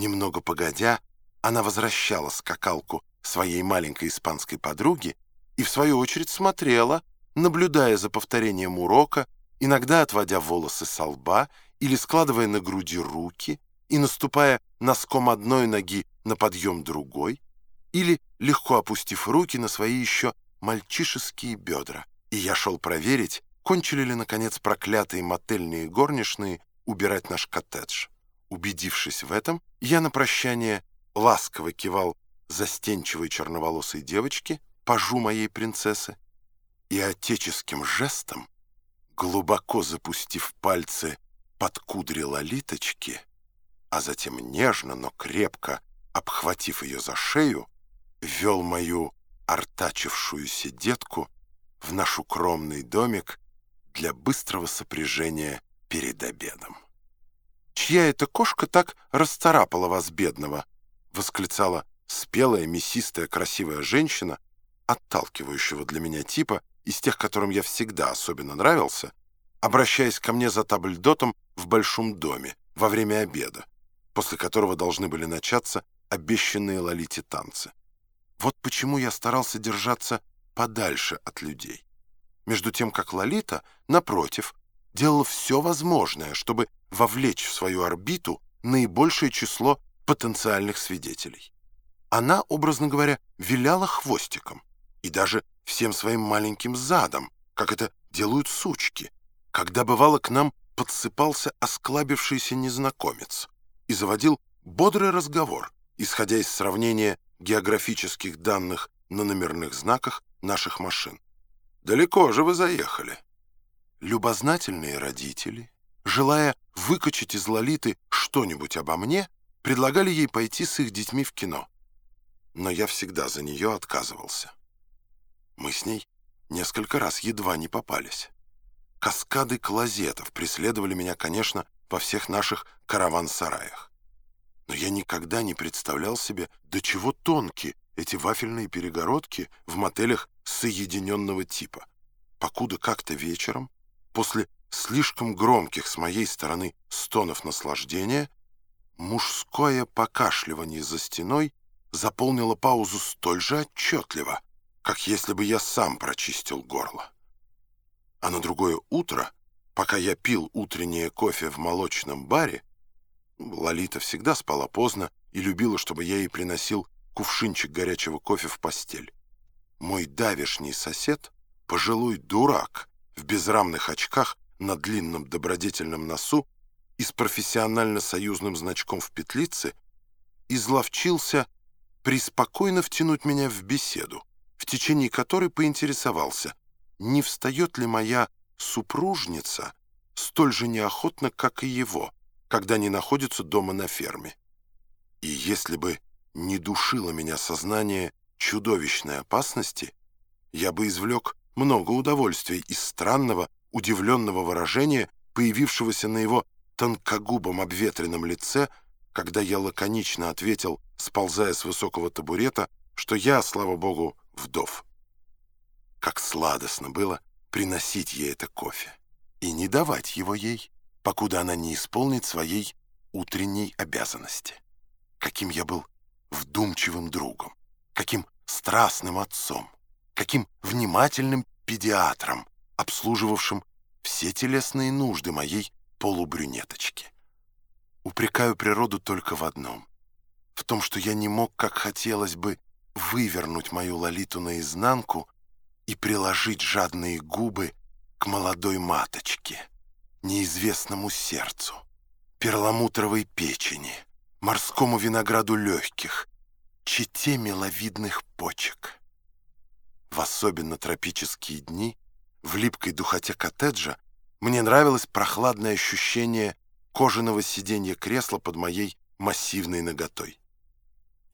Немного погодя, она возвращала скакалку своей маленькой испанской подруге и, в свою очередь, смотрела, наблюдая за повторением урока, иногда отводя волосы со лба или складывая на груди руки и наступая носком одной ноги на подъем другой, или легко опустив руки на свои еще мальчишеские бедра. И я шел проверить, кончили ли, наконец, проклятые мотельные горничные убирать наш коттедж. Убедившись в этом, я на прощание ласково кивал застенчивой черноволосой девочке, пажу моей принцессы, и отеческим жестом, глубоко запустив пальцы под кудри лолиточки, а затем нежно, но крепко обхватив ее за шею, вел мою артачившуюся детку в наш укромный домик для быстрого сопряжения перед обедом. «Чья эта кошка так расцарапала вас, бедного?» — восклицала спелая, мясистая, красивая женщина, отталкивающего для меня типа, из тех, которым я всегда особенно нравился, обращаясь ко мне за табльдотом в большом доме во время обеда, после которого должны были начаться обещанные Лолите танцы. Вот почему я старался держаться подальше от людей. Между тем, как Лолита, напротив, делала все возможное, чтобы вовлечь в свою орбиту наибольшее число потенциальных свидетелей. Она, образно говоря, виляла хвостиком и даже всем своим маленьким задом, как это делают сучки, когда бывало к нам подсыпался осклабившийся незнакомец и заводил бодрый разговор, исходя из сравнения географических данных на номерных знаках наших машин. «Далеко же вы заехали?» Любознательные родители, желая выкачать из Лолиты что-нибудь обо мне, предлагали ей пойти с их детьми в кино. Но я всегда за нее отказывался. Мы с ней несколько раз едва не попались. Каскады клозетов преследовали меня, конечно, во всех наших караван-сараях. Но я никогда не представлял себе, до чего тонкие эти вафельные перегородки в мотелях соединенного типа. Покуда как-то вечером, после слишком громких с моей стороны стонов наслаждения, мужское покашливание за стеной заполнило паузу столь же отчетливо, как если бы я сам прочистил горло. А на другое утро, пока я пил утреннее кофе в молочном баре, Лолита всегда спала поздно и любила, чтобы я ей приносил кувшинчик горячего кофе в постель. Мой давешний сосед, пожилой дурак, в безрамных очках на длинном добродетельном носу и с профессионально-союзным значком в петлице, изловчился приспокойно втянуть меня в беседу, в течение которой поинтересовался, не встает ли моя супружница столь же неохотно, как и его, когда не находится дома на ферме. И если бы не душило меня сознание чудовищной опасности, я бы извлек много удовольствия из странного, удивленного выражения, появившегося на его тонкогубом обветренном лице, когда я лаконично ответил, сползая с высокого табурета, что я, слава богу, вдов. Как сладостно было приносить ей это кофе и не давать его ей, покуда она не исполнит своей утренней обязанности. Каким я был вдумчивым другом, каким страстным отцом, каким внимательным педиатром, обслуживавшим все телесные нужды моей полубрюнеточки. Упрекаю природу только в одном — в том, что я не мог, как хотелось бы, вывернуть мою лолиту наизнанку и приложить жадные губы к молодой маточке, неизвестному сердцу, перламутровой печени, морскому винограду легких, чете миловидных почек. В особенно тропические дни, в липкой духоте коттеджа, мне нравилось прохладное ощущение кожаного сиденья кресла под моей массивной ноготой.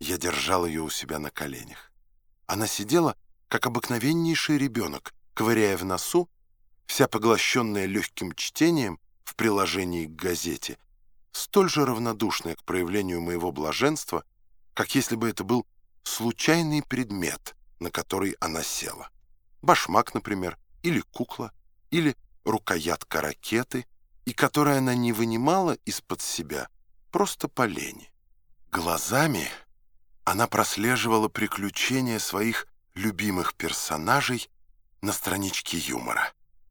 Я держал ее у себя на коленях. Она сидела, как обыкновеннейший ребенок, ковыряя в носу, вся поглощенная легким чтением в приложении к газете, столь же равнодушная к проявлению моего блаженства, как если бы это был случайный предмет, на который она села. Башмак, например, или кукла, или рукоятка ракеты, и которую она не вынимала из-под себя просто по лени. Глазами она прослеживала приключения своих любимых персонажей на страничке юмора.